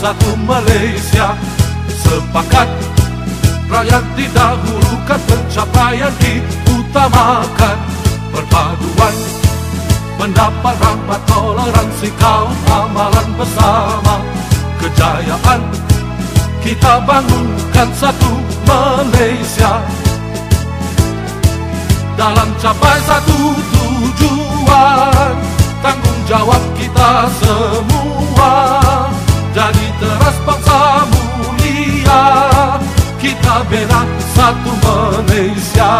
satu Malaysia. Sepakat rakyat didahulukan pencapaian diutamakan. Perpaduan mendapat rahmat toleransi kaum amalan bersama. Kejayaan kita bangunkan satu Malaysia. Dalam capai satu tujuan Kita bela satu Malaysia.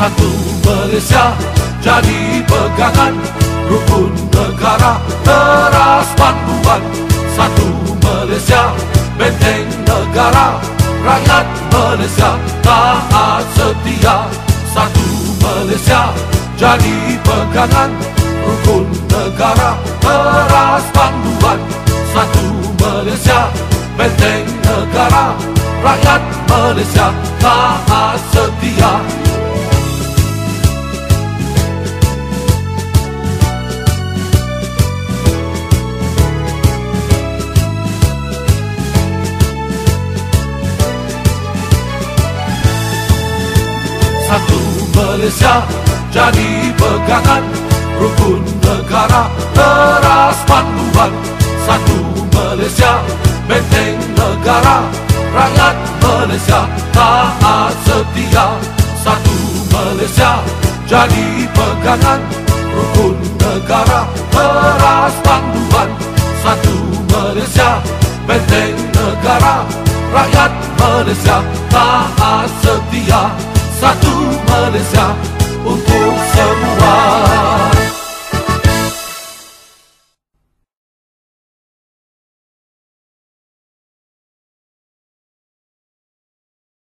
Satu Malaysia jadi pegangan Rukun negara teras panduan. Satu Malaysia benteng negara Rakyat Malaysia taat setia. Satu Malaysia jadi pegangan Rukun negara teras Rakyat Malaysia taat setia. Satu Malaysia jadi pegangan Rukun negara teras panduan. Satu Malaysia benteng negara Rakyat Malaysia taat setia. Satu Malaysia jadi pegangan. Rukun negara teras panduan. Satu Malaysia benteng negara. Rakyat Malaysia taat setia. Satu Malaysia untuk semua